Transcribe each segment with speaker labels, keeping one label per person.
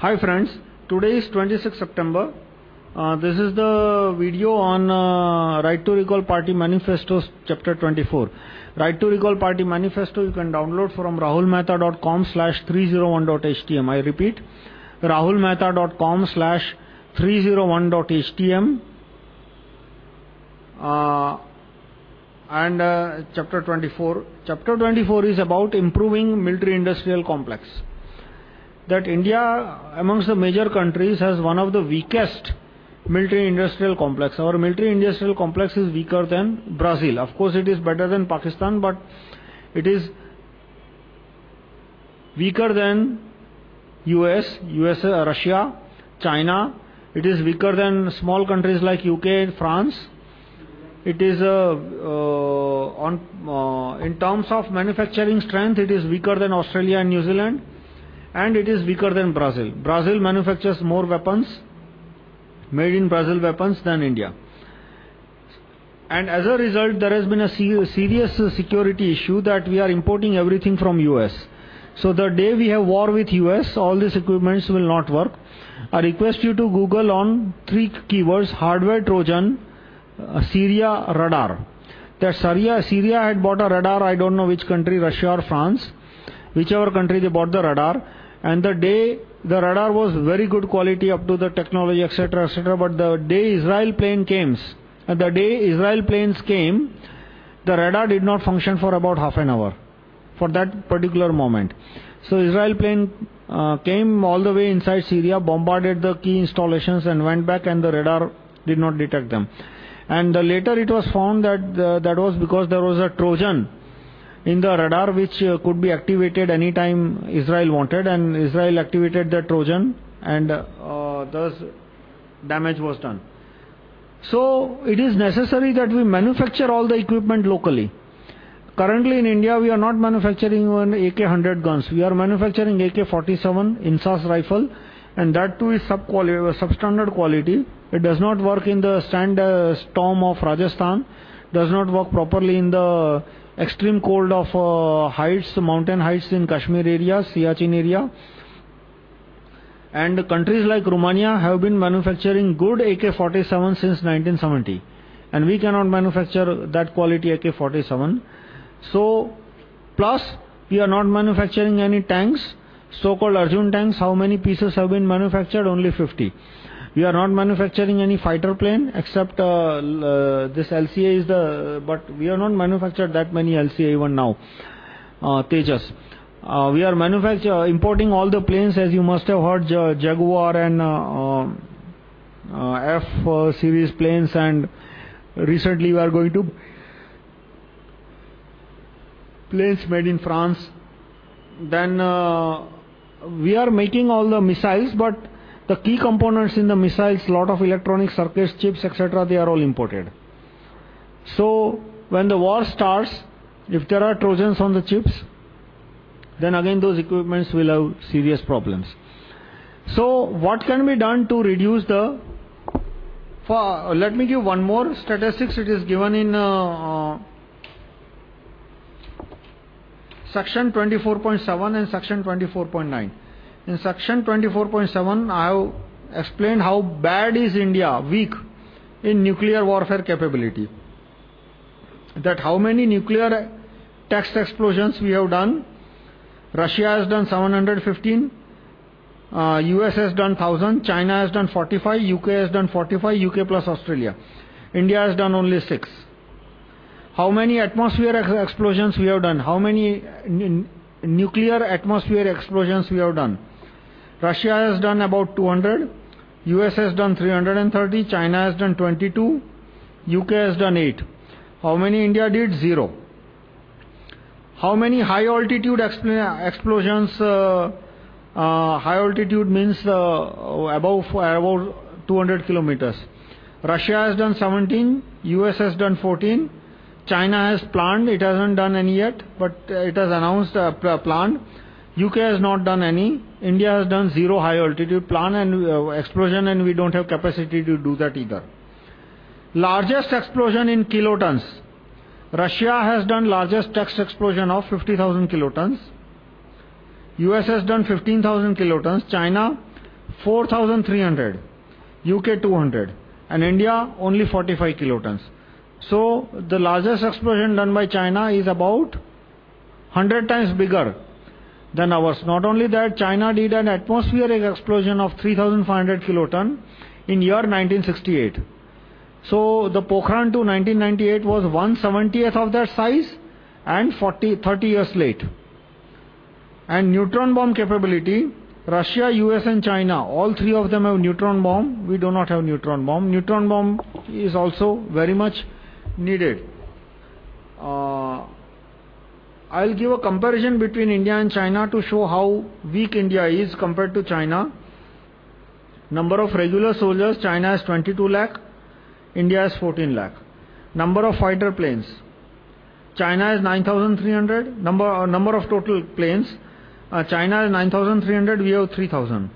Speaker 1: Hi friends, today is 26 September. Uh, this is the video on uh, Right to Recall Party Manifesto, chapter 24. Right to Recall Party Manifesto you can download from rahulmehta.com slash 301.htm. I repeat, rahulmehta.com slash 301.htm. Uh, and chapter 24. Chapter 24 is about improving military industrial complex that India, amongst the major countries, has one of the weakest military industrial complex. Our military industrial complex is weaker than Brazil. Of course, it is better than Pakistan, but it is weaker than US, US, Russia, China. It is weaker than small countries like UK, and France. It is, uh, uh, on, uh, in terms of manufacturing strength, it is weaker than Australia and New Zealand and it is weaker than Brazil. Brazil manufactures more weapons, made in Brazil weapons, than India. And as a result, there has been a serious security issue that we are importing everything from US. So the day we have war with US, all these equipments will not work. I request you to Google on three keywords hardware Trojan, uh, Syria radar. That Syria, Syria had bought a radar, I don't know which country, Russia or France, whichever country they bought the radar. And the day the radar was very good quality up to the technology, etc., etc., but the day Israel plane came, the day Israel planes came, the radar did not function for about half an hour for that particular moment. So, Israel plane uh, came all the way inside Syria, bombarded the key installations, and went back, and the radar did not detect them. And later it was found that that was because there was a Trojan in the radar which uh, could be activated anytime Israel wanted, and Israel activated the Trojan, and uh, thus damage was done. So, it is necessary that we manufacture all the equipment locally. Currently in India, we are not manufacturing even AK 100 guns. We are manufacturing AK 47 INSAS rifle, and that too is sub substandard quality. It does not work in the stand uh, storm of Rajasthan, does not work properly in the extreme cold of uh, heights, mountain heights in Kashmir area, Siachen area. And countries like Romania have been manufacturing good AK 47 since 1970. And we cannot manufacture that quality AK 47. So, plus, we are not manufacturing any tanks, so called Arjun tanks. How many pieces have been manufactured? Only 50. We are not manufacturing any fighter plane except uh, uh, this LCA is the, but we are not manufactured that many LCA even now. Uh, Tejas. Uh, we are manufacture, importing all the planes as you must have heard Jaguar and uh, F series planes, and recently we are going to planes made in France. Then we are making all the missiles, but the key components in the missiles, lot of electronic circuits, chips, etc., they are all imported. So, when the war starts, if there are Trojans on the chips, then again those equipments will have serious problems. So, what can be done to reduce the. For, let me give one more statistics. It is given in uh, uh, section 24.7 and section 24.9. In section 24.7, I have explained how bad is India, weak in nuclear warfare capability. That how many nuclear test explosions we have done. Russia has done 715, uh, US has done 1000, China has done 45, UK has done 45, UK plus Australia. India has done only 6. How many atmosphere explosions we have done? How many nuclear atmosphere explosions we have done? Russia has done about 200, US has done 330, China has done 22, UK has done 8. How many India did? Zero. How many high altitude explosions? Uh, uh, high altitude means uh, above, about 200 kilometers. Russia has done 17, US has done 14, China has planned, it hasn't done any yet, but it has announced a plan. UK has not done any. India has done zero high altitude plan and uh, explosion, and we don't have capacity to do that either. Largest explosion in kilotons. Russia has done largest text explosion of 50,000 kilotons. US has done 15,000 kilotons. China 4,300, UK 200, and India only 45 kilotons. So, the largest explosion done by China is about 100 times bigger than ours. Not only that, China did an atmospheric explosion of 3,500 kiloton in year 1968. So, the Pokhran 2 1998 was 170th of that size and 40, 30 years late. And neutron bomb capability, Russia, US, and China, all three of them have neutron bomb. We do not have neutron bomb. Neutron bomb is also very much needed. Uh, I'll give a comparison between India and China to show how weak India is compared to China. Number of regular soldiers, China has 22 lakh, India has 14 lakh. Number of fighter planes, China has 9,300. Number, uh, number of total planes, uh, China has 9,300, we have 3,000.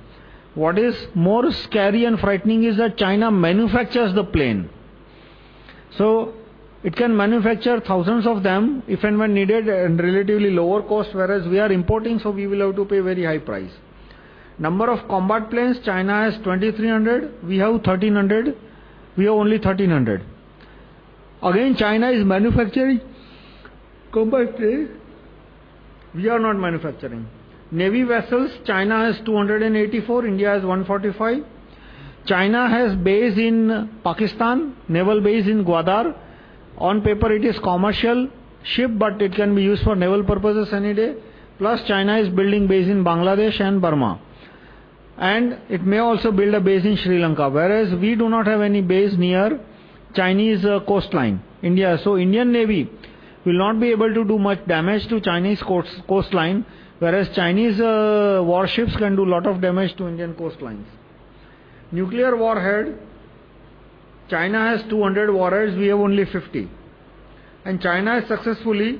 Speaker 1: What is more scary and frightening is that China manufactures the plane. So, it can manufacture thousands of them if and when needed and relatively lower cost, whereas we are importing, so we will have to pay very high price. Number of combat planes, China has 2300, we have 1300, we have only 1300. Again, China is manufacturing combat planes, we are not manufacturing. Navy vessels, China has 284, India has 145. China has base in Pakistan, naval base in Gwadar. On paper, it is commercial ship, but it can be used for naval purposes any day. Plus, China is building base in Bangladesh and Burma. And it may also build a base in Sri Lanka, whereas we do not have any base near Chinese uh, coastline, India. So, Indian Navy will not be able to do much damage to Chinese coast, coastline, whereas Chinese uh, warships can do a lot of damage to Indian coastlines. Nuclear warhead, China has 200 warheads, we have only 50. And China has successfully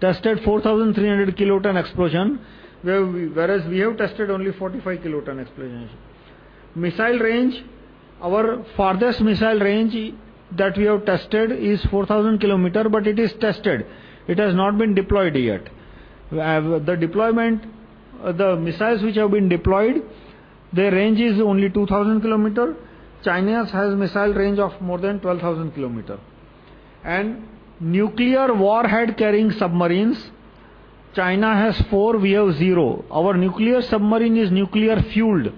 Speaker 1: tested 4,300 kiloton explosion, whereas we have tested only 45 kiloton explosion. Missile range, our farthest missile range that we have tested is 4,000 kilometer, but it is tested. It has not been deployed yet. The deployment, the missiles which have been deployed, their range is only 2000 km. China has missile range of more than 12,000 km. And nuclear warhead carrying submarines, China has four, we have zero. Our nuclear submarine is nuclear fueled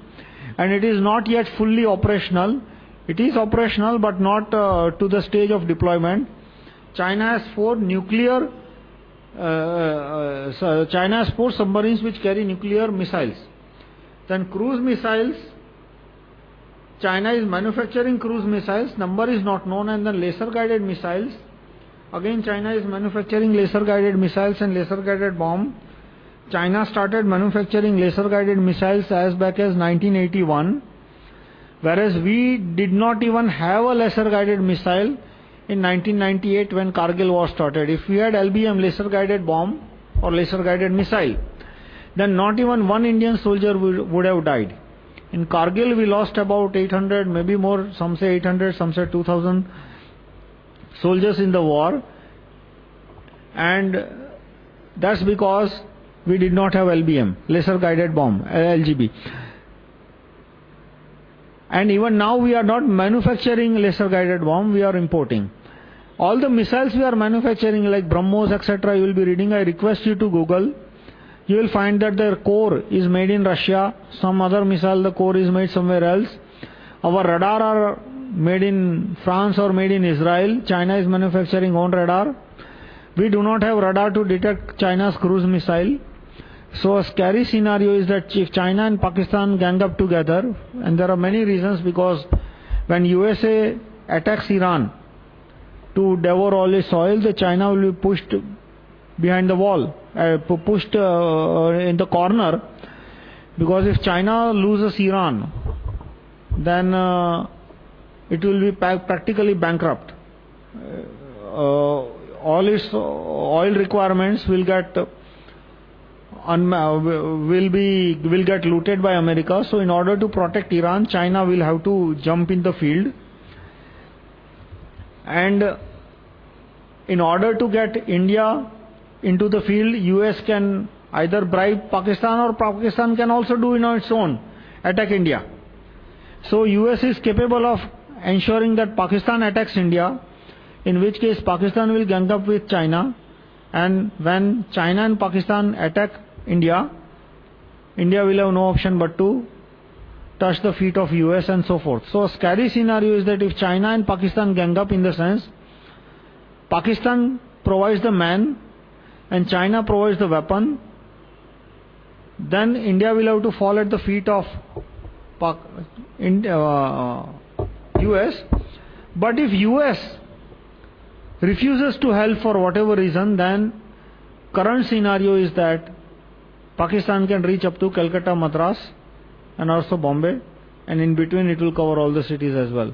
Speaker 1: and it is not yet fully operational. It is operational but not uh, to the stage of deployment. China has four nuclear, uh, uh, uh China has four submarines which carry nuclear missiles. Then cruise missiles, China is manufacturing cruise missiles, number is not known, and then laser guided missiles. Again, China is manufacturing laser guided missiles and laser guided bomb. China started manufacturing laser guided missiles as back as 1981, whereas we did not even have a laser guided missile in 1998 when Kargil war started. If we had LBM laser guided bomb or laser guided missile, then not even one Indian soldier would have died. In Kargil, we lost about 800, maybe more, some say 800, some say 2000 soldiers in the war. And that's because we did not have LBM, laser guided bomb, LGB. And even now, we are not manufacturing laser guided bomb, we are importing. All the missiles we are manufacturing, like BrahMos, etc., you will be reading. I request you to Google you will find that their core is made in Russia, some other missile, the core is made somewhere else. Our radar are made in France or made in Israel. China is manufacturing own radar. We do not have radar to detect China's cruise missile. So, a scary scenario is that if China and Pakistan gang up together, and there are many reasons because when USA attacks Iran to devour all its oil, the China will be pushed behind the wall, uh, pushed uh, in the corner. Because if China loses Iran, then uh, it will be practically bankrupt. all its oil requirements will get will be will get looted by America. So, in order to protect Iran, China will have to jump in the field. And in order to get India into the field, US can either bribe Pakistan or Pakistan can also do it on its own. attack India. So, US is capable of ensuring that Pakistan attacks India, in which case Pakistan will gang up with China. And when China and Pakistan attack India, India will have no option but to touch the feet of US and so forth. So, a scary scenario is that if China and Pakistan gang up in the sense, Pakistan provides the man and China provides the weapon, then India will have to fall at the feet of Pak uh, US. But if US refuses to help for whatever reason, then current scenario is that Pakistan can reach up to Calcutta, Madras, and also Bombay, and in between it will cover all the cities as well.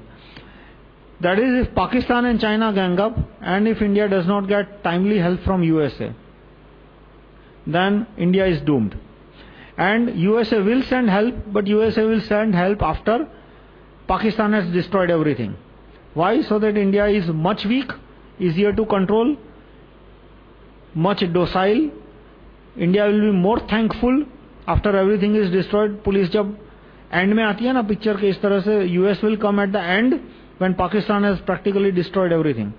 Speaker 1: That is, if Pakistan and China gang up, and if India does not get timely help from USA, then India is doomed. And USA will send help, but USA will send help after Pakistan has destroyed everything. Why? So that India is much weak, easier to control, much docile. India will be more thankful after everything is destroyed. Police जब end में आती है ना picture के इस तरह से US will come at the end when Pakistan has practically destroyed everything.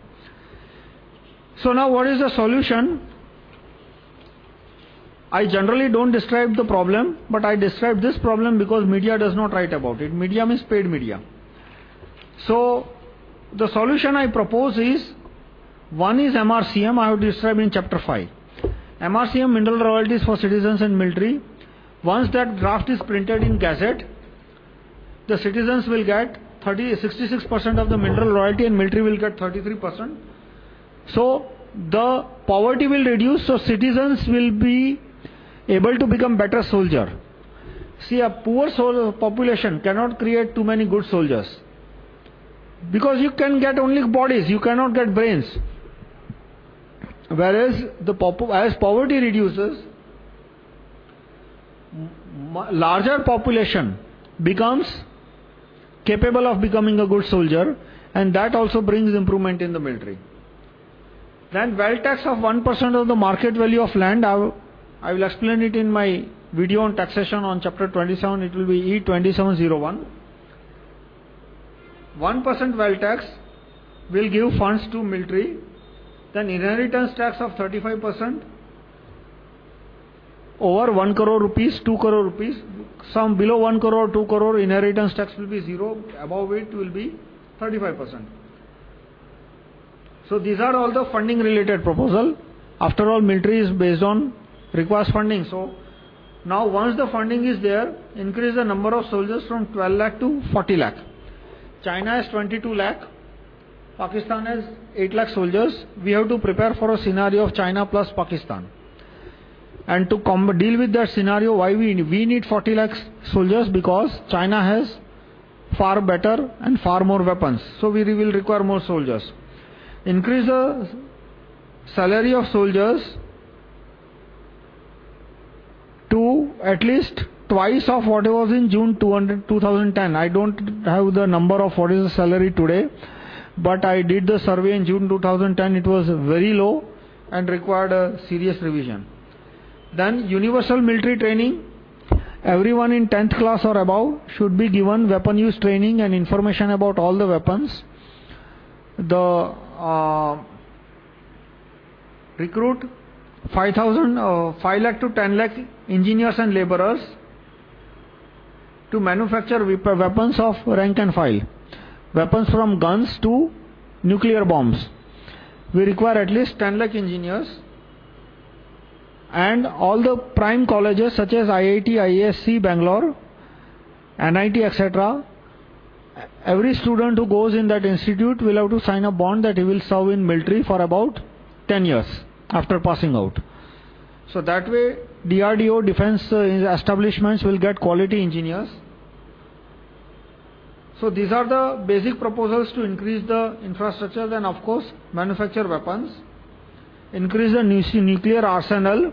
Speaker 1: So now what is the solution? I generally don't describe the problem, but I describe this problem because media does not write about it. Media means paid media. So, the solution I propose is one is MRCM, I have described in chapter 5. MRCM, mineral royalties for citizens and military. Once that draft is printed in Gazette, the citizens will get 30, 66% of the mineral royalty and military will get 33%. So, the poverty will reduce, so citizens will be able to become better soldier. See, a poor population cannot create too many good soldiers. Because you can get only bodies, you cannot get brains. Whereas, the as poverty reduces, larger population becomes capable of becoming a good soldier, and that also brings improvement in the military. Then, wealth tax of 1% of the market value of land, uh, I will explain it in my video on taxation on chapter 27. It will be E2701. 1% wealth tax will give funds to military. Then inheritance tax of 35%. Over 1 crore rupees, 2 crore rupees. Some below 1 crore, 2 crore inheritance tax will be 0. Above it will be 35%. So these are all the funding related proposal. After all, military is based on requires funding. So, now once the funding is there, increase the number of soldiers from 12 lakh to 40 lakh. China has 22 lakh, Pakistan has 8 lakh soldiers. We have to prepare for a scenario of China plus Pakistan. And to deal with that scenario, why we, we need 40 lakh soldiers? Because China has far better and far more weapons. So we will require more soldiers. Increase the salary of soldiers to at least twice of what it was in June 2010. I don't have the number of what is the salary today, but I did the survey in June 2010. It was very low and required a serious revision. Then, universal military training. Everyone in 10th class or above should be given weapon use training and information about all the weapons. The uh, recruit 5,000, uh, 5 lakh to 10 lakh engineers and laborers to manufacture weapons of rank and file. Weapons from guns to nuclear bombs. We require at least 10 lakh engineers and all the prime colleges such as IIT, ISC, Bangalore, NIT, etc. Every student who goes in that institute will have to sign a bond that he will serve in military for about 10 years after passing out. So that way, DRDO defense uh, establishments will get quality engineers. So these are the basic proposals to increase the infrastructure, then of course, manufacture weapons, increase the nuclear arsenal.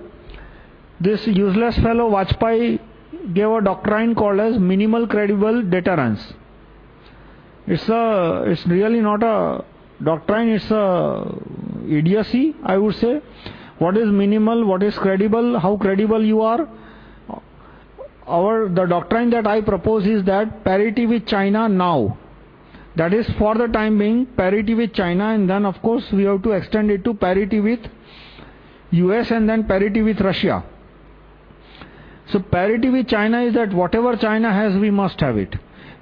Speaker 1: This useless fellow Vajpayee gave a doctrine called as minimal credible deterrence. It's, a, it's really not a doctrine, it's a idiocy, I would say. What is minimal, what is credible, how credible you are. our, the doctrine that I propose is that parity with China now. That is, for the time being, parity with China, and then, of course, we have to extend it to parity with US and then parity with Russia. So, parity with China is that whatever China has, we must have it.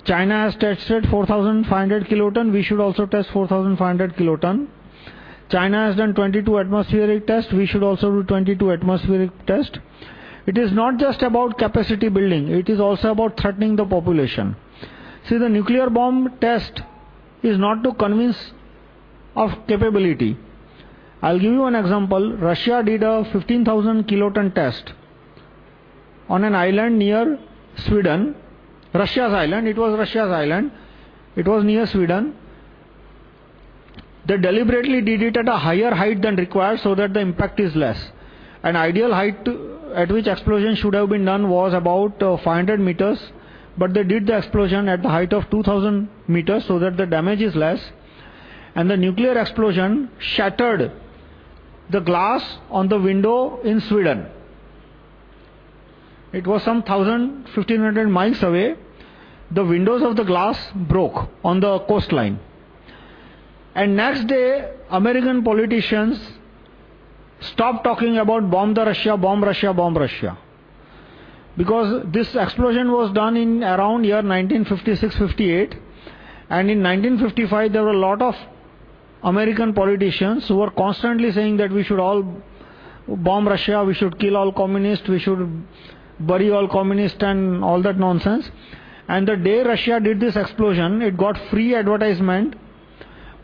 Speaker 1: China has tested 4500 kiloton, we should also test 4500 kiloton. China has done 22 atmospheric tests, we should also do 22 atmospheric tests. It is not just about capacity building, it is also about threatening the population. See, the nuclear bomb test is not to convince of capability. I'll give you an example. Russia did a 15,000 kiloton test on an island near Sweden. Russia's island, it was Russia's island, it was near Sweden. They deliberately did it at a higher height than required so that the impact is less. An ideal height at which explosion should have been done was about uh, 500 meters, but they did the explosion at the height of 2000 meters so that the damage is less. And the nuclear explosion shattered the glass on the window in Sweden. It was some 1000, 1500 miles away. The windows of the glass broke on the coastline. And next day, American politicians Stop talking about bomb the Russia, bomb Russia, bomb Russia. Because this explosion was done in around year 1956 58, and in 1955 there were a lot of American politicians who were constantly saying that we should all bomb Russia, we should kill all communists, we should bury all communists, and all that nonsense. And the day Russia did this explosion, it got free advertisement.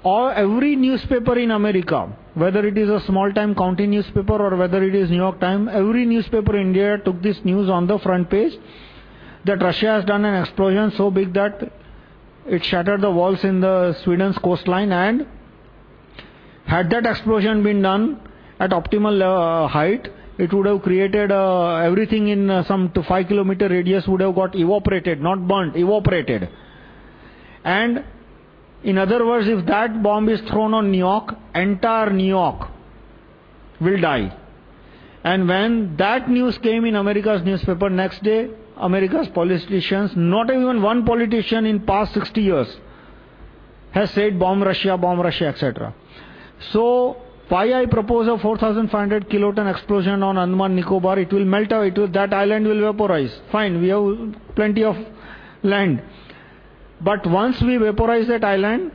Speaker 1: All, every newspaper in America whether it is a small time county newspaper or whether it is New York Times, every newspaper in India took this news on the front page that Russia has done an explosion so big that it shattered the walls in the Sweden's coastline and had that explosion been done at optimal uh, height, it would have created uh, everything in uh, some 5 kilometer radius would have got evaporated, not burnt, evaporated. And in other words, if that bomb is thrown on New York, entire New York will die. And when that news came in America's newspaper, next day, America's politicians, not even one politician in past 60 years, has said bomb Russia, bomb Russia, etc. So, why I propose a 4500 kiloton explosion on Andaman Nicobar, it will melt away, that island will vaporize. Fine, we have plenty of land. But once we vaporize that island,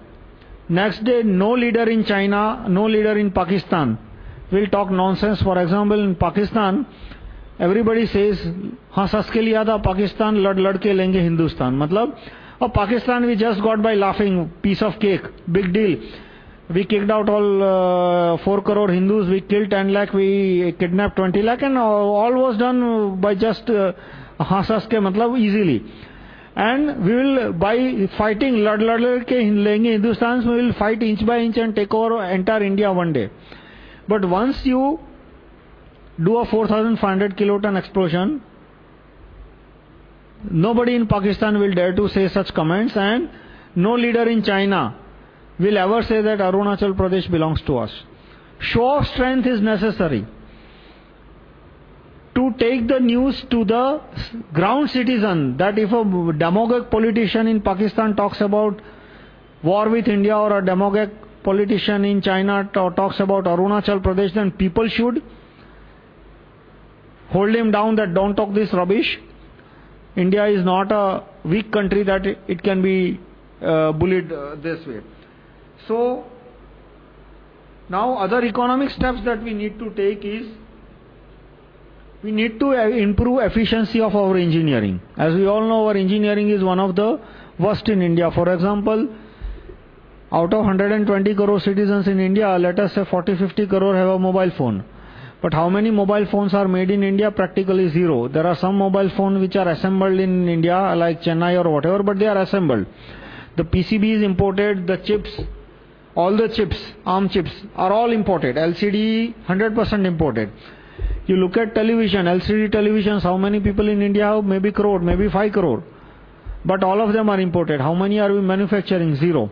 Speaker 1: next day no leader in China, no leader in Pakistan will talk nonsense. For example, in Pakistan, everybody says, हाँ सस के लिया था पाकिस्तान लड़ लड़ के लेंगे हिंदुस्तान मतलब और Pakistan we just got by laughing piece of cake big deal we kicked out all uh, 4 crore Hindus we killed 10 lakh we kidnapped 20 lakh and all was done by just uh, हाँ सस के मतलब easily and we will, by fighting Lad Lad ke lenge Hindustan, we will fight inch by inch and take over entire India one day. But once you do a 4500 kiloton explosion, nobody in Pakistan will dare to say such comments, and no leader in China will ever say that Arunachal Pradesh belongs to us. Show of strength is necessary to take the news to the ground citizen that if a demagogue politician in Pakistan talks about war with India or a demagogue politician in China talks about Arunachal Pradesh, then people should hold him down that don't talk this rubbish. India is not a weak country that it can be uh, bullied uh, this way. So, now other economic steps that we need to take is we need to uh, improve efficiency of our engineering. As we all know, our engineering is one of the worst in India. For example, out of 120 crore citizens in India, let us say 40 50 crore have a mobile phone. But how many mobile phones are made in India? Practically zero. There are some mobile phones which are assembled in India, like Chennai or whatever, but they are assembled. The PCB is imported, the chips, all the chips, ARM chips, are all imported. LCD, 100% imported. You look at television, LCD televisions, how many people in India have? Maybe crore, maybe 5 crore. But all of them are imported. How many are we manufacturing? Zero.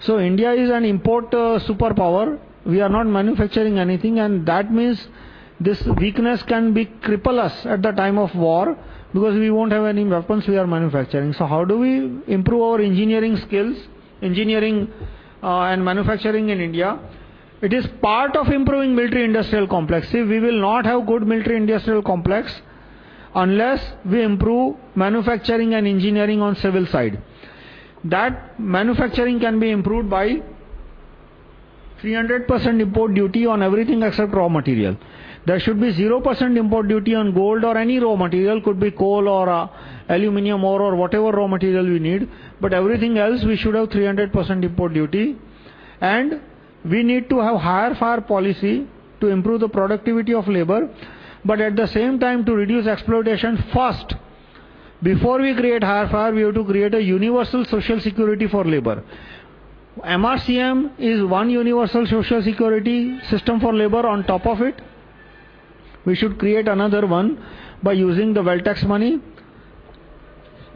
Speaker 1: So India is an import uh, superpower. We are not manufacturing anything, and that means this weakness can be cripple us at the time of war because we won't have any weapons we are manufacturing. So, how do we improve our engineering skills, engineering uh, and manufacturing in India? It is part of improving military industrial complex. See, we will not have good military industrial complex unless we improve manufacturing and engineering on civil side. That manufacturing can be improved by 300% import duty on everything except raw material. There should be 0% import duty on gold or any raw material, could be coal or uh, aluminum ore or whatever raw material we need. But everything else we should have 300% import duty. And we need to have hire fire policy to improve the productivity of labor. But at the same time, to reduce exploitation first. Before we create hire fire, we have to create a universal social security for labor. MRCM is one universal social security system for labor. On top of it, we should create another one by using the wealth tax money.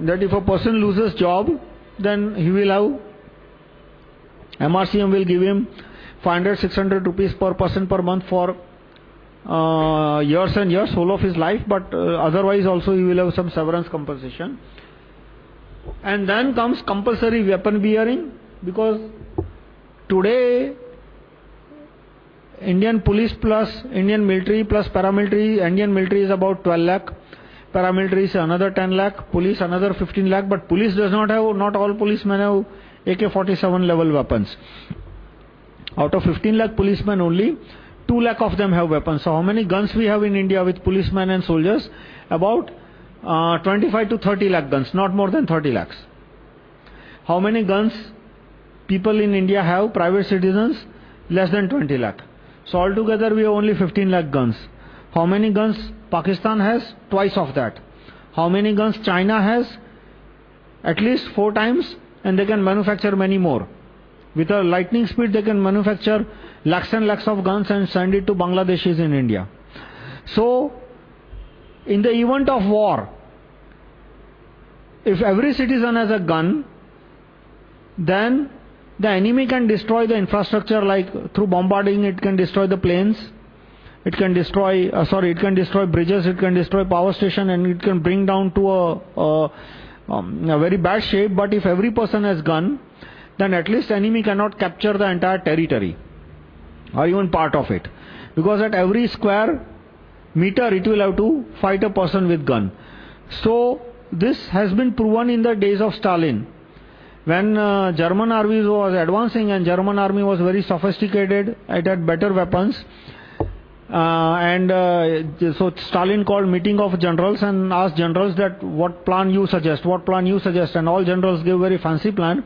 Speaker 1: That if a person loses job, then he will have MRCM will give him 500, 600 rupees per person per month for uh, years and years, whole of his life, but uh, otherwise also he will have some severance compensation. And then comes compulsory weapon bearing because today Indian police plus Indian military plus paramilitary, Indian military is about 12 lakh, paramilitary is another 10 lakh, police another 15 lakh, but police does not have, not all policemen have AK 47 level weapons. Out of 15 lakh policemen only, 2 lakh of them have weapons. So, how many guns we have in India with policemen and soldiers? About uh, 25 to 30 lakh guns, not more than 30 lakhs. How many guns people in India have, private citizens, less than 20 lakh. So altogether we have only 15 lakh guns. How many guns Pakistan has? Twice of that. How many guns China has? At least four times, and they can manufacture many more. With a lightning speed, they can manufacture lakhs and lakhs of guns and send it to Bangladeshis in India. So, in the event of war, if every citizen has a gun, then the enemy can destroy the infrastructure like through bombarding, it can destroy the planes, it can destroy, uh, sorry, it can destroy bridges, it can destroy power station and it can bring down to a, a, um, a very bad shape. But if every person has gun, then at least enemy cannot capture the entire territory or even part of it. Because at every square meter it will have to fight a person with gun. So this has been proven in the days of Stalin. When uh, German army was advancing and German army was very sophisticated, it had better weapons. Uh, and uh, so Stalin called meeting of generals and asked generals that what plan you suggest, what plan you suggest, and all generals gave very fancy plan.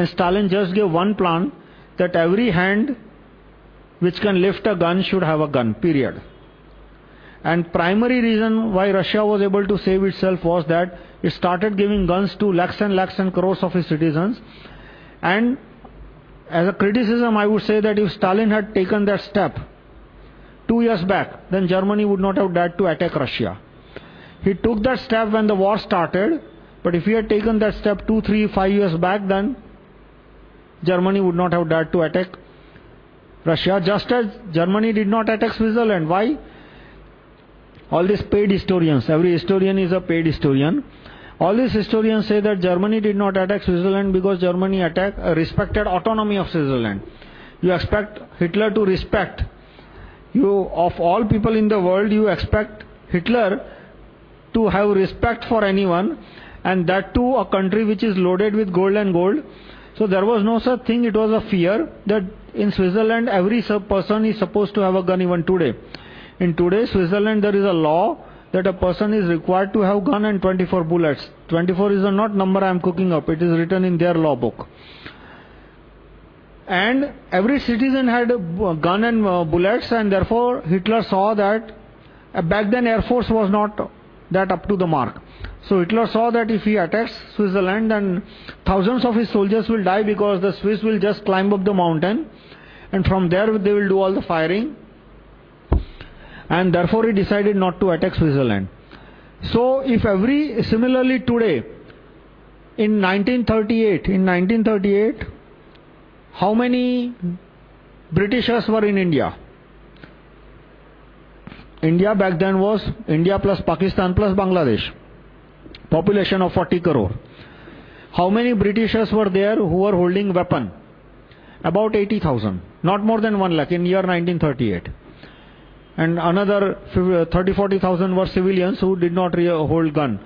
Speaker 1: And Stalin just gave one plan that every hand which can lift a gun should have a gun, period. And primary reason why Russia was able to save itself was that it started giving guns to lakhs and lakhs and crores of its citizens. And as a criticism, I would say that if Stalin had taken that step two years back, then Germany would not have dared to attack Russia. He took that step when the war started, but if he had taken that step two, three, five years back, then Germany would not have dared to attack Russia, just as Germany did not attack Switzerland. Why? All these paid historians, every historian is a paid historian. All these historians say that Germany did not attack Switzerland because Germany attack, uh, respected autonomy of Switzerland. You expect Hitler to respect. You, of all people in the world, you expect Hitler to have respect for anyone, and that too a country which is loaded with gold and gold. So there was no such thing, it was a fear that in Switzerland every person is supposed to have a gun even today. In today's Switzerland, there is a law that a person is required to have a gun and 24 bullets. 24 is a not number I am cooking up, it is written in their law book. And every citizen had a gun and uh, bullets, and therefore Hitler saw that uh, back then Air Force was not that up to the mark. So Hitler saw that if he attacks Switzerland, then thousands of his soldiers will die because the Swiss will just climb up the mountain, and from there they will do all the firing and therefore he decided not to attack Switzerland. So, if every, similarly today, in 1938, in 1938, how many Britishers were in India? India back then was India plus Pakistan plus Bangladesh. Population of 40 crore. How many Britishers were there who were holding weapon? About 80,000, not more than 1 lakh in year 1938. And another uh, 30 40,000 were civilians who did not hold gun.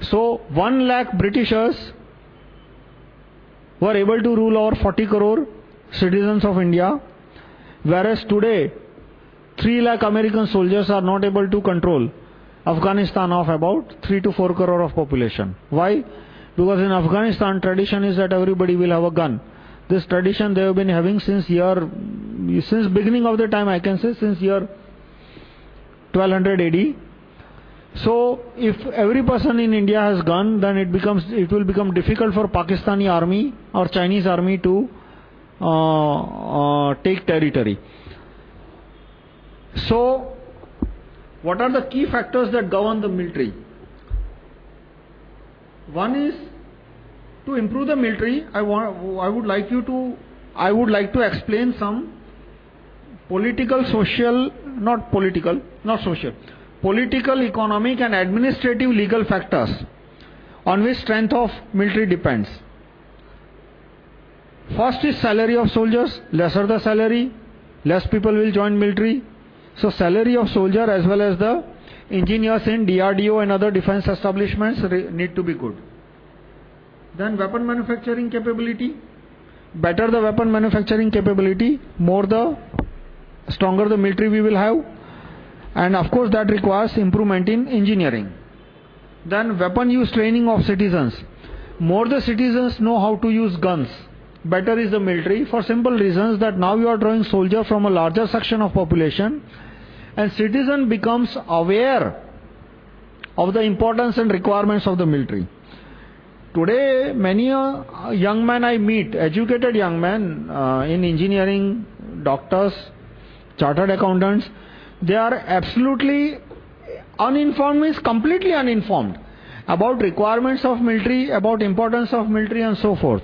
Speaker 1: So 1 lakh Britishers were able to rule over 40 crore citizens of India, whereas today 3 lakh American soldiers are not able to control Afghanistan of about 3 to 4 crore of population. Why? Because in Afghanistan, tradition is that everybody will have a gun. This tradition they have been having since year, since beginning of the time, I can say, since year 1200 AD. So, if every person in India has gun, then it, becomes, it will become difficult for Pakistani army or Chinese army to uh, uh, take territory. So, what are the key factors that govern the military? One is to improve the military. I, want, I would like you to, I would like to explain some political, social, not political, not social, political, economic, and administrative legal factors on which strength of military depends. First is salary of soldiers. Lesser the salary, less people will join military. So, salary of soldier as well as the engineers in DRDO and other defense establishments need to be good. Then, weapon manufacturing capability. Better the weapon manufacturing capability, more the stronger the military we will have. And of course, that requires improvement in engineering. Then, weapon use training of citizens. More the citizens know how to use guns, better is the military for simple reasons that now you are drawing soldier from a larger section of population and citizen becomes aware of the importance and requirements of the military. Today, many uh, young men I meet, educated young men uh, in engineering, doctors, chartered accountants, they are absolutely uninformed, means completely uninformed about requirements of military, about importance of military and so forth.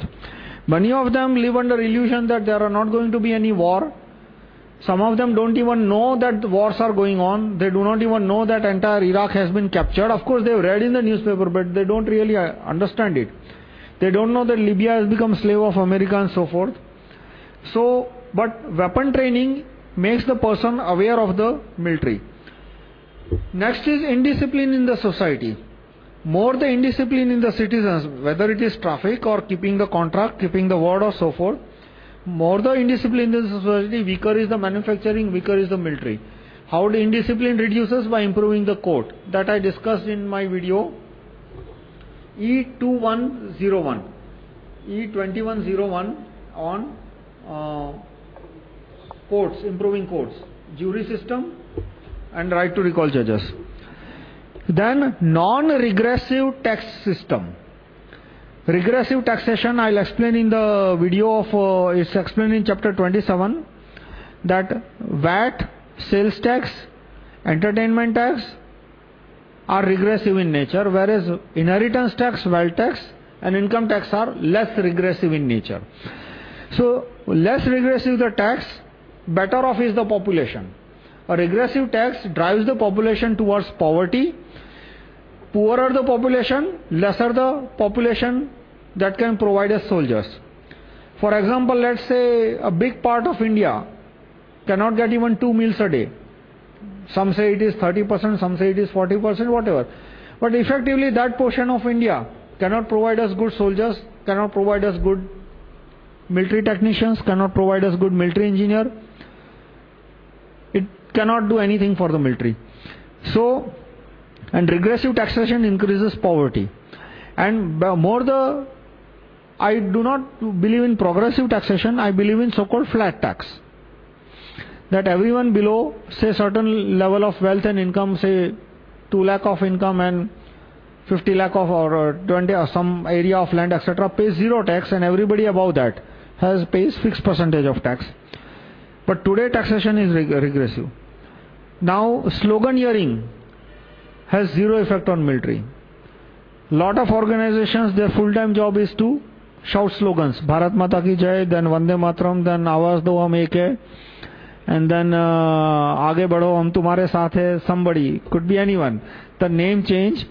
Speaker 1: Many of them live under illusion that there are not going to be any war. Some of them don't even know that the wars are going on. They do not even know that entire Iraq has been captured. Of course, they've read in the newspaper, but they don't really uh, understand it. They don't know that Libya has become slave of America and so forth. So, but weapon training makes the person aware of the military. Next is indiscipline in the society. More the indiscipline in the citizens, whether it is traffic or keeping the contract, keeping the word or so forth, more the indiscipline in the society, weaker is the manufacturing, weaker is the military. How the indiscipline reduces? By improving the code. That I discussed in my video E2101. E2101 on uh, courts, improving courts, jury system, and right to recall judges. Then, non regressive tax system. Regressive taxation, I'll explain in the video of, uh, it's explained in chapter 27 that VAT, sales tax, entertainment tax are regressive in nature, whereas inheritance tax, wealth tax, and income tax are less regressive in nature. So, less regressive the tax, better off is the population. A regressive tax drives the population towards poverty. Poorer the population, lesser the population that can provide us soldiers. For example, let's say a big part of India cannot get even two meals a day. Some say it is 30%, some say it is 40%, whatever. But effectively, that portion of India cannot provide us good soldiers, cannot provide us good military technicians, cannot provide us good military engineer, It cannot do anything for the military. So, and regressive taxation increases poverty. And more the, I do not believe in progressive taxation, I believe in so called flat tax. That everyone below, say, certain level of wealth and income, say 2 lakh of income and 50 lakh of or 20 or some area of land, etc., pays zero tax, and everybody above that has pays fixed percentage of tax. But today taxation is reg regressive. Now, sloganeering has zero effect on military. Lot of organizations, their full time job is to shout slogans Bharat Mata ki Jai, then Vande Mataram, then Awaz Do Hum Ek and then uh, Aage Badho Hum Tumhare Saath Hai, somebody, could be anyone. The name change.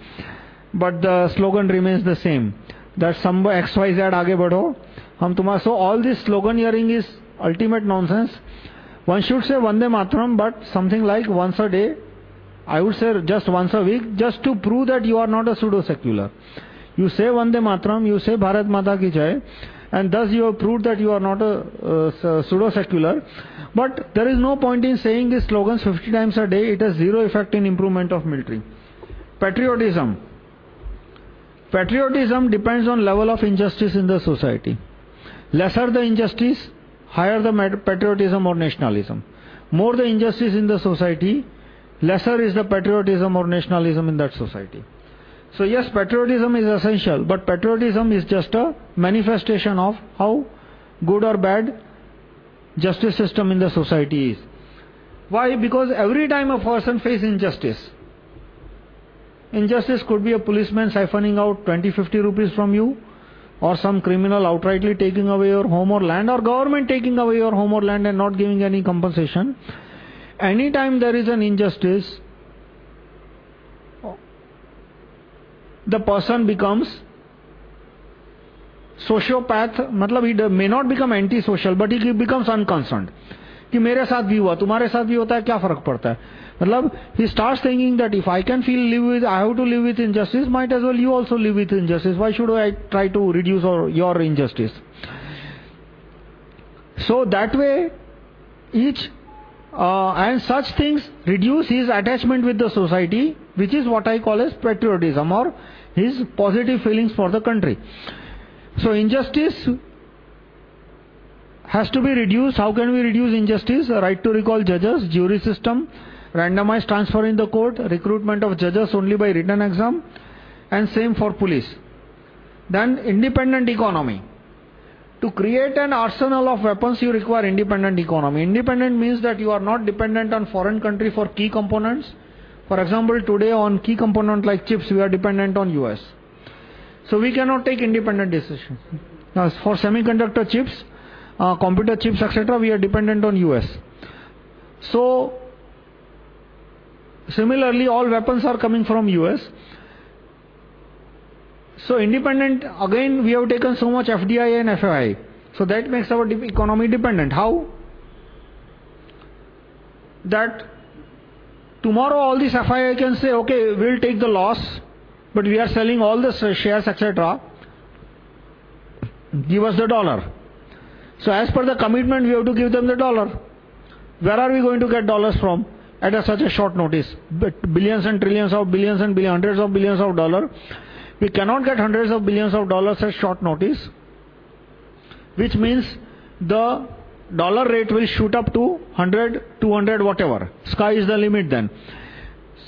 Speaker 1: but the slogan remains the same. That some XYZ aage badho, hum tumhara. So all this slogan hearing is ultimate nonsense. One should say Vande Mataram, but something like once a day, I would say just once a week, just to prove that you are not a pseudo secular. You say Vande Mataram, you say Bharat Mata Ki Jai, and thus you have proved that you are not a pseudo secular. But there is no point in saying these slogans 50 times a day, it has zero effect in improvement of military. Patriotism. Patriotism depends on level of injustice in the society. Lesser the injustice, higher the patriotism or nationalism. More the injustice in the society, lesser is the patriotism or nationalism in that society. So, yes, patriotism is essential, but patriotism is just a manifestation of how good or bad justice system in the society is. Why? Because every time a person faces injustice, injustice could be a policeman siphoning out 20 50 rupees from you, or some criminal outrightly taking away your home or land, or government taking away your home or land and not giving any compensation Anytime there is an injustice, the person becomes sociopath, मतलब he may not become antisocial, but he becomes unconcerned. कि मेरे साथ भी हुआ, तुम्हारे साथ भी होता है, क्या फर्क पड़ता है? मतलब he starts thinking that if I can feel live with, I have to live with injustice, might as well you also live with injustice. Why should I try to reduce or, your injustice? So that way, each uh, and such things reduce his attachment with the society, which is what I call as patriotism or his positive feelings for the country. So, injustice has to be reduced. How can we reduce injustice? Right to recall judges, jury system, randomized transfer in the court, recruitment of judges only by written exam, and same for police. Then, independent economy. To create an arsenal of weapons, you require independent economy. Independent means that you are not dependent on foreign country for key components. For example, today on key component like chips, we are dependent on US. So we cannot take independent decisions. Now, for semiconductor chips, uh, computer chips, etc., we are dependent on US. So, similarly, all weapons are coming from US. So, independent, again, we have taken so much FDI and FII. So, that makes our economy dependent. How? That tomorrow all these FII can say, okay, we'll take the loss, but we are selling all the shares, etc. Give us the dollar. So, as per the commitment, we have to give them the dollar. Where are we going to get dollars from? At a, such a short notice. But Billions and trillions of billions and billions, hundreds of billions of dollars. We cannot get hundreds of billions of dollars at short notice, which means the dollar rate will shoot up to 100, 200, whatever. Sky is the limit then.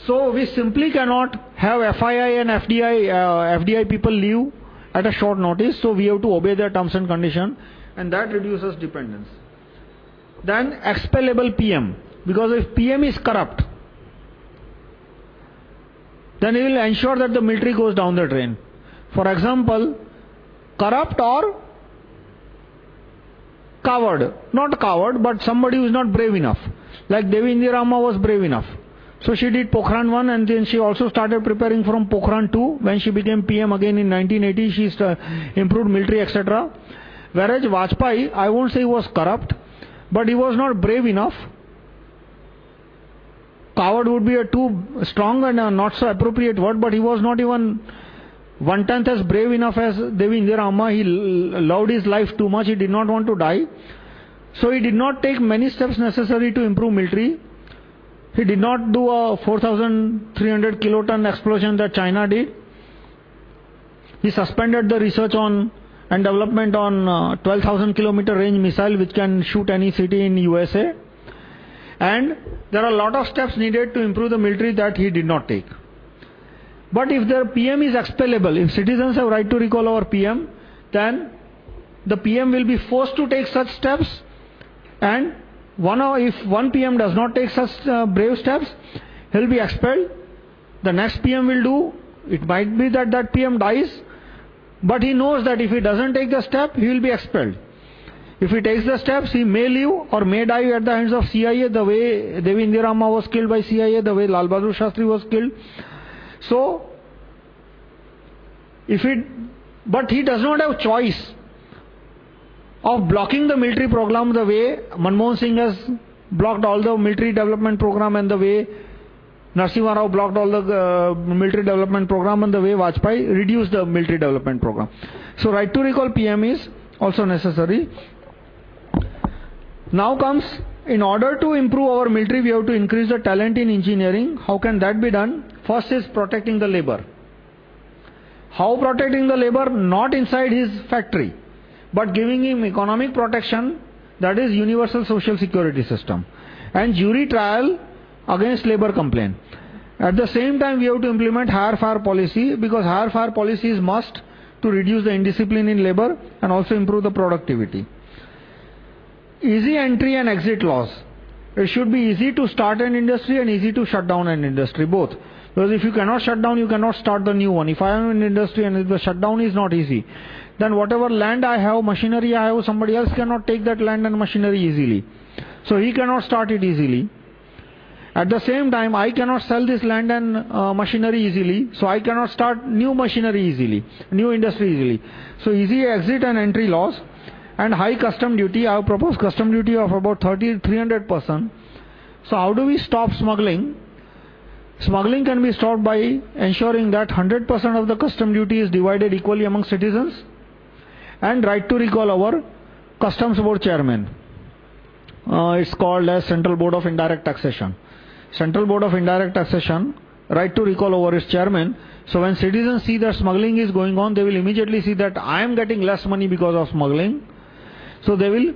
Speaker 1: So, we simply cannot have FII and FDI, uh, FDI people leave at a short notice. So, we have to obey their terms and conditions, and that reduces dependence. Then, expellable PM. Because if PM is corrupt, then he will ensure that the military goes down the drain. For example, corrupt or coward. Not coward, but somebody who is not brave enough. Like Devi Indira Amma was brave enough. So she did Pokhran 1 and then she also started preparing from Pokhran 2. When she became PM again in 1980, she uh, improved military, etc. Whereas Vajpayee, I won't say he was corrupt, but he was not brave enough Coward would be a too strong and not so appropriate word, but he was not even one tenth as brave enough as Devi Indira. He loved his life too much, he did not want to die. So he did not take many steps necessary to improve military. He did not do a 4,300 kiloton explosion that China did. He suspended the research on and development on uh, 12,000 kilometer range missile which can shoot any city in USA. And there are a lot of steps needed to improve the military that he did not take. But if the PM is expellable, if citizens have right to recall our PM, then the PM will be forced to take such steps. And one, if one PM does not take such uh, brave steps, he'll be expelled. The next PM will do. It might be that that PM dies, but he knows that if he doesn't take the step, he will be expelled. If he takes the steps, he may live or may die at the hands of CIA, the way Devi Indira Amma was killed by CIA, the way Lal Bahadur Shastri was killed. So, if it, but he does not have choice of blocking the military program the way Manmohan Singh has blocked all the military development program and the way Narasimha Rao blocked all the uh, military development program and the way Vajpayee reduced the military development program. So, right to recall PM is also necessary. Now comes, in order to improve our military, we have to increase the talent in engineering. How can that be done? First is protecting the labor. How protecting the labor? Not inside his factory, but giving him economic protection, that is universal social security system. And jury trial against labor complaint. At the same time, we have to implement hire fire policy because hire fire policy is must to reduce the indiscipline in labor and also improve the productivity. Easy entry and exit laws. It should be easy to start an industry and easy to shut down an industry, both. Because if you cannot shut down, you cannot start the new one. If I am in industry and the shutdown is not easy, then whatever land I have, machinery I have, somebody else cannot take that land and machinery easily. So he cannot start it easily. At the same time, I cannot sell this land and uh, machinery easily, so I cannot start new machinery easily, new industry easily. So, easy exit and entry laws and high custom duty. I have proposed custom duty of about 30, 300%. So, how do we stop smuggling? Smuggling can be stopped by ensuring that 100% of the custom duty is divided equally among citizens and right to recall our customs board chairman. Uh, it's called as Central Board of Indirect Taxation. Central Board of Indirect Taxation, right to recall over its chairman. So, when citizens see that smuggling is going on, they will immediately see that I am getting less money because of smuggling. So, they will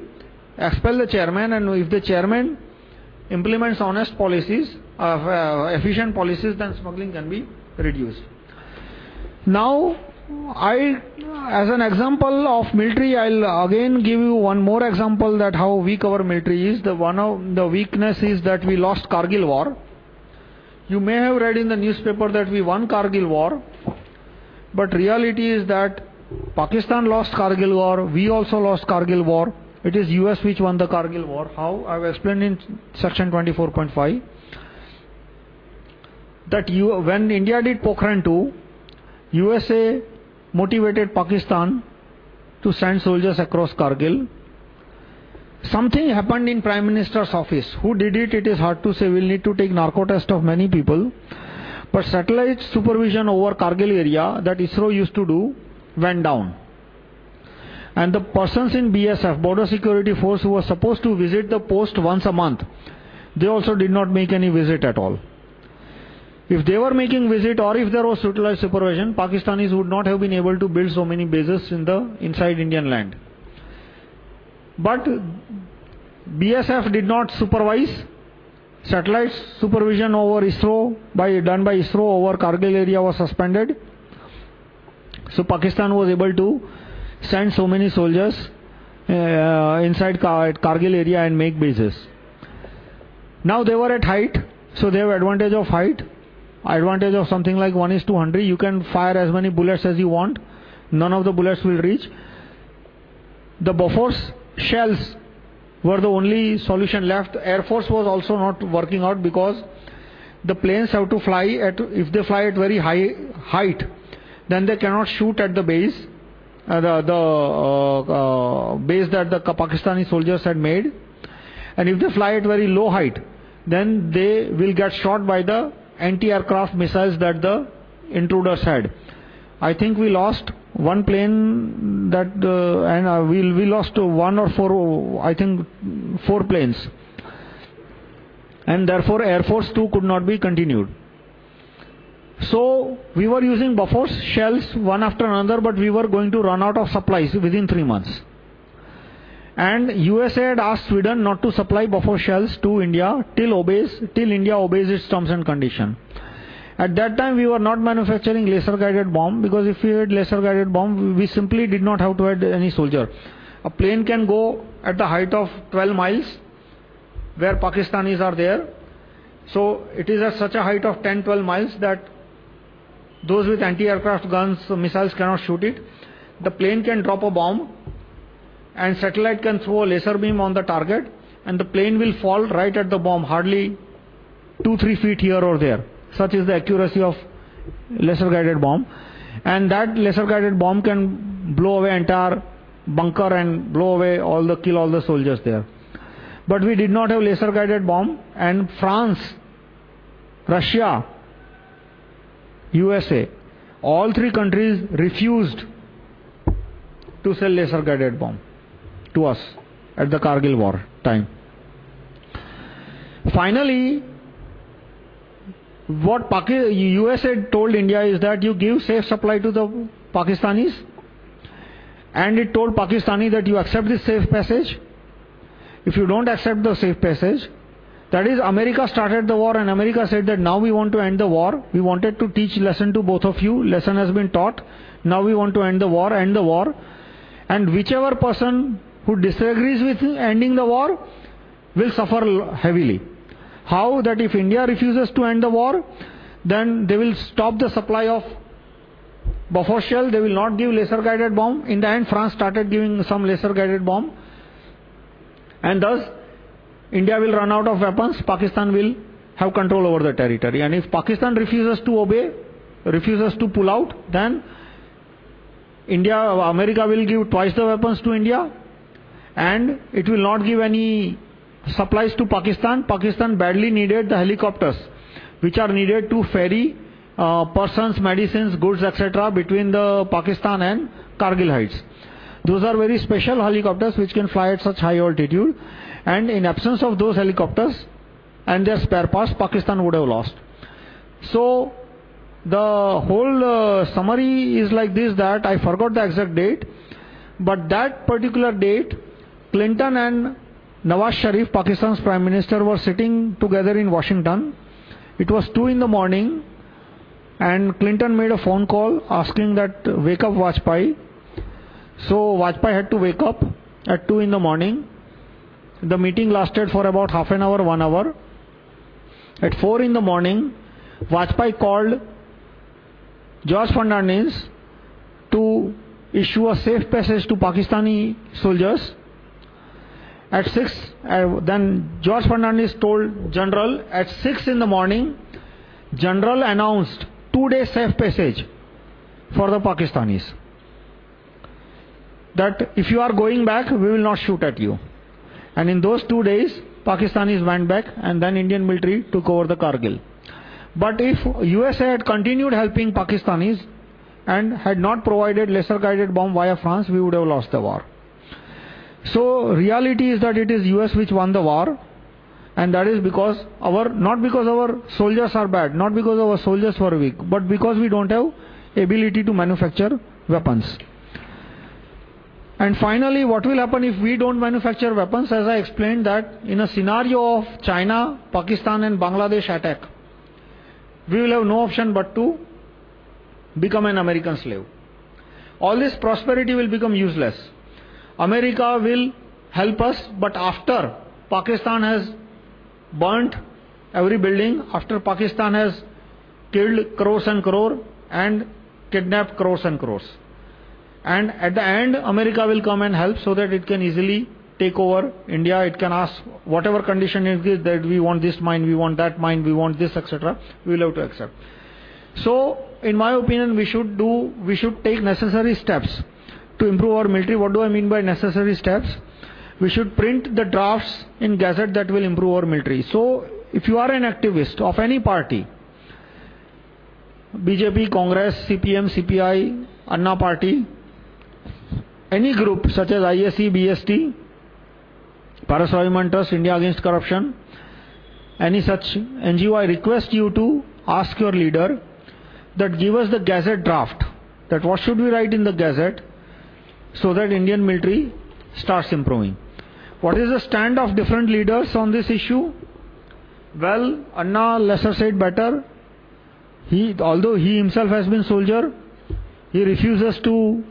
Speaker 1: expel the chairman, and if the chairman implements honest policies, uh, efficient policies, then smuggling can be reduced. Now, I, as an example of military, I'll again give you one more example that how weak our military is. The one of the weakness is that we lost Kargil war. You may have read in the newspaper that we won Kargil war, but reality is that Pakistan lost Kargil war, we also lost Kargil war. It is US which won the Kargil war. How? I've explained in section 24.5 that you, when India did Pokhran 2, USA motivated Pakistan to send soldiers across Kargil. Something happened in Prime Minister's office. Who did it? It is hard to say. We'll need to take narco test of many people. But satellite supervision over Kargil area that ISRO used to do went down. And the persons in BSF, Border Security Force, who were supposed to visit the post once a month, they also did not make any visit at all. If they were making visit or if there was utilized supervision, Pakistanis would not have been able to build so many bases in the inside Indian land. But BSF did not supervise. Satellite supervision over ISRO, by, done by ISRO over Kargil area was suspended. So Pakistan was able to send so many soldiers uh, inside Kar Kargil area and make bases. Now they were at height, so they have advantage of height advantage of something like 1 is 200. You can fire as many bullets as you want, none of the bullets will reach. The Bofors shells were the only solution left. Air Force was also not working out because the planes have to fly at, if they fly at very high height, then they cannot shoot at the base, uh, the, the uh, uh, base that the Pakistani soldiers had made. And if they fly at very low height, then they will get shot by the anti-aircraft missiles that the intruders had. I think we lost one plane that, uh, and uh, we, we lost one or four, I think four planes. And therefore, Air Force 2 could not be continued. So, we were using Bofors shells one after another, but we were going to run out of supplies within three months. And USA had asked Sweden not to supply Bofors shells to India till, obeys, till India obeys its terms and conditions. At that time, we were not manufacturing laser guided bomb because if we had laser guided bomb, we simply did not have to add any soldier. A plane can go at the height of 12 miles where Pakistanis are there. So it is at such a height of 10 12 miles that those with anti aircraft guns, missiles cannot shoot it. The plane can drop a bomb and satellite can throw a laser beam on the target and the plane will fall right at the bomb, hardly 2 3 feet here or there. Such is the accuracy of laser guided bomb. And that laser guided bomb can blow away entire bunker and blow away all the, kill all the soldiers there. But we did not have laser guided bomb, and France, Russia, USA, all three countries refused to sell laser guided bomb to us at the Kargil war time. Finally, what Paki USA told India is that you give safe supply to the Pakistanis, and it told Pakistani that you accept this safe passage. If you don't accept the safe passage, that is, America started the war, and America said that now we want to end the war. We wanted to teach lesson to both of you. Lesson has been taught. Now we want to end the war, end the war. And whichever person who disagrees with ending the war will suffer heavily. How? That if India refuses to end the war, then they will stop the supply of Bofors shell, they will not give laser guided bomb. In the end, France started giving some laser guided bomb. And thus, India will run out of weapons, Pakistan will have control over the territory. And if Pakistan refuses to obey, refuses to pull out, then India, America will give twice the weapons to India and it will not give any supplies to Pakistan. Pakistan badly needed the helicopters which are needed to ferry uh, persons, medicines, goods, etc. between the Pakistan and Kargil Heights. Those are very special helicopters which can fly at such high altitude. And in absence of those helicopters and their spare parts, Pakistan would have lost. So, the whole uh, summary is like this that I forgot the exact date, but that particular date, Clinton and Nawaz Sharif, Pakistan's Prime Minister, were sitting together in Washington. It was 2 in the morning, and Clinton made a phone call asking that wake up Vajpayee. So Vajpayee had to wake up at 2 in the morning. The meeting lasted for about half an hour, one hour. At 4 in the morning, Vajpayee called George Fernandes to issue a safe passage to Pakistani soldiers. At 6, uh, then George Fernandes told General at 6 in the morning, General announced two day safe passage for the Pakistanis. That if you are going back, we will not shoot at you. And in those two days, Pakistanis went back and then Indian military took over the Kargil. But if USA had continued helping Pakistanis and had not provided laser guided bomb via France, we would have lost the war. So, reality is that it is US which won the war, and that is because our, not because our soldiers are bad, not because our soldiers were weak, but because we don't have ability to manufacture weapons. And finally, what will happen if we don't manufacture weapons? As I explained that in a scenario of China, Pakistan and Bangladesh attack, we will have no option but to become an American slave. All this prosperity will become useless. America will help us, but after Pakistan has burnt every building, after Pakistan has killed crores and crores and kidnapped crores and crores. And at the end, America will come and help so that it can easily take over India. It can ask whatever condition it is that we want this mine, we want that mine, we want this, etc. We will have to accept. So, in my opinion, we should do, we should take necessary steps to improve our military. What do I mean by necessary steps? We should print the drafts in Gazette that will improve our military. So, if you are an activist of any party, BJP, Congress, CPM, CPI, Anna Party, any group such as ISE, BST, Paras Trust, India Against Corruption, any such NGO, I request you to ask your leader that give us the Gazette draft. That what should we write in the Gazette so that Indian military starts improving. What is the stand of different leaders on this issue? Well, Anna lesser said better. He, although he himself has been soldier, he refuses to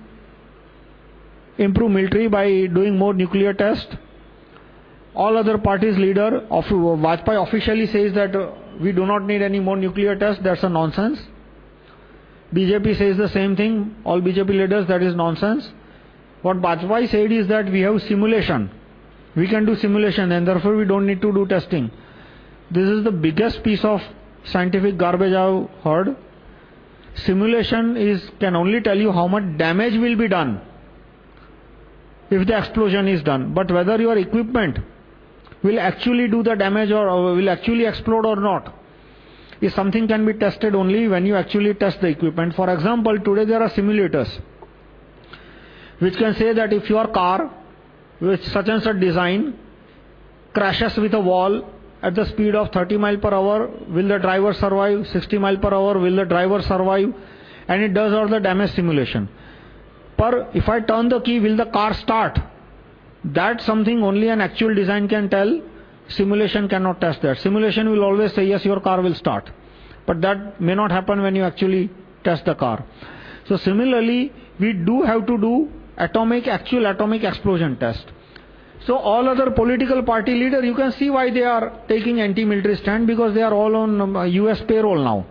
Speaker 1: improve military by doing more nuclear tests. All other parties' leader, of, Vajpayee officially says that uh, we do not need any more nuclear tests. That's a nonsense. BJP says the same thing. All BJP leaders, that is nonsense. What Vajpayee said is that we have simulation. We can do simulation and therefore we don't need to do testing. This is the biggest piece of scientific garbage I've heard. simulation is, can only tell you how much damage will be done if the explosion is done. But whether your equipment will actually do the damage or, or will actually explode or not is something can be tested only when you actually test the equipment. For example, today there are simulators which can say that if your car with such and such design crashes with a wall at the speed of 30 mile per hour, will the driver survive? 60 mile per hour, will the driver survive? And it does all the damage simulation. Per, if I turn the key, will the car start? That's something only an actual design can tell. Simulation cannot test that. Simulation will always say, yes, your car will start. But that may not happen when you actually test the car. So, similarly, we do have to do atomic, actual atomic explosion test. So, all other political party leaders, you can see why they are taking anti military stand because they are all on US um, payroll now.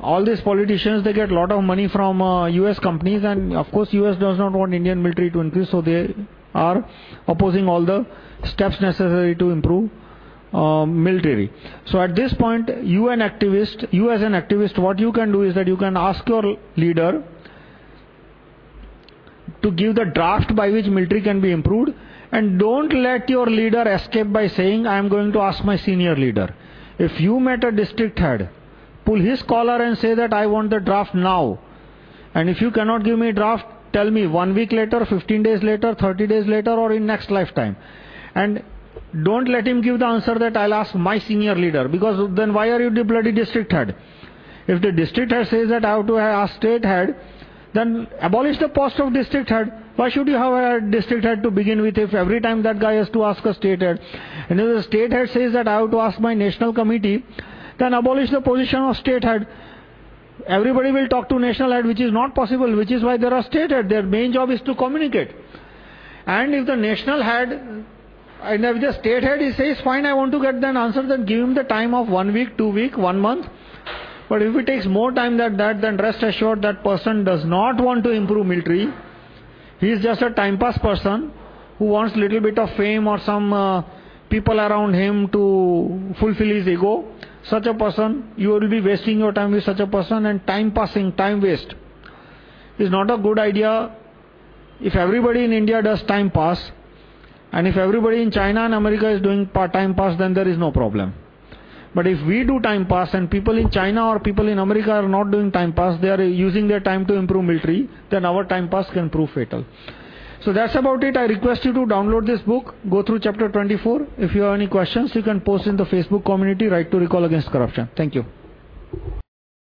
Speaker 1: All these politicians, they get a lot of money from uh, US companies, and of course, US does not want Indian military to increase, so they are opposing all the steps necessary to improve uh, military. So, at this point, you, an activist, you as an activist, what you can do is that you can ask your leader to give the draft by which military can be improved and don't let your leader escape by saying, I am going to ask my senior leader. If you met a district head, pull his collar and say that I want the draft now. And if you cannot give me draft, tell me one week later, 15 days later, 30 days later, or in next lifetime. And don't let him give the answer that I'll ask my senior leader, because then why are you the bloody district head? If the district head says that I have to ask state head, then abolish the post of district head. Why should you have a district head to begin with if every time that guy has to ask a state head? And if the state head says that I have to ask my national committee, then abolish the position of state head. Everybody will talk to national head, which is not possible, which is why there are state head. Their main job is to communicate. And if the national head, and if the state head he says, fine, I want to get that answer, then give him the time of one week, two week, one month. But if it takes more time than that, then rest assured that person does not want to improve military. He is just a time pass person who wants little bit of fame or some uh, people around him to fulfill his ego. Such a person, you will be wasting your time with such a person and time passing, time waste is not a good idea. If everybody in India does time pass, and if everybody in China and America is doing part time pass, then there is no problem. But if we do time pass and people in China or people in America are not doing time pass, they are using their time to improve military, then our time pass can prove fatal. So that's about it. I request you to download this book, go through chapter 24. If you have any questions, you can post in the Facebook community, Right to Recall Against Corruption. Thank you.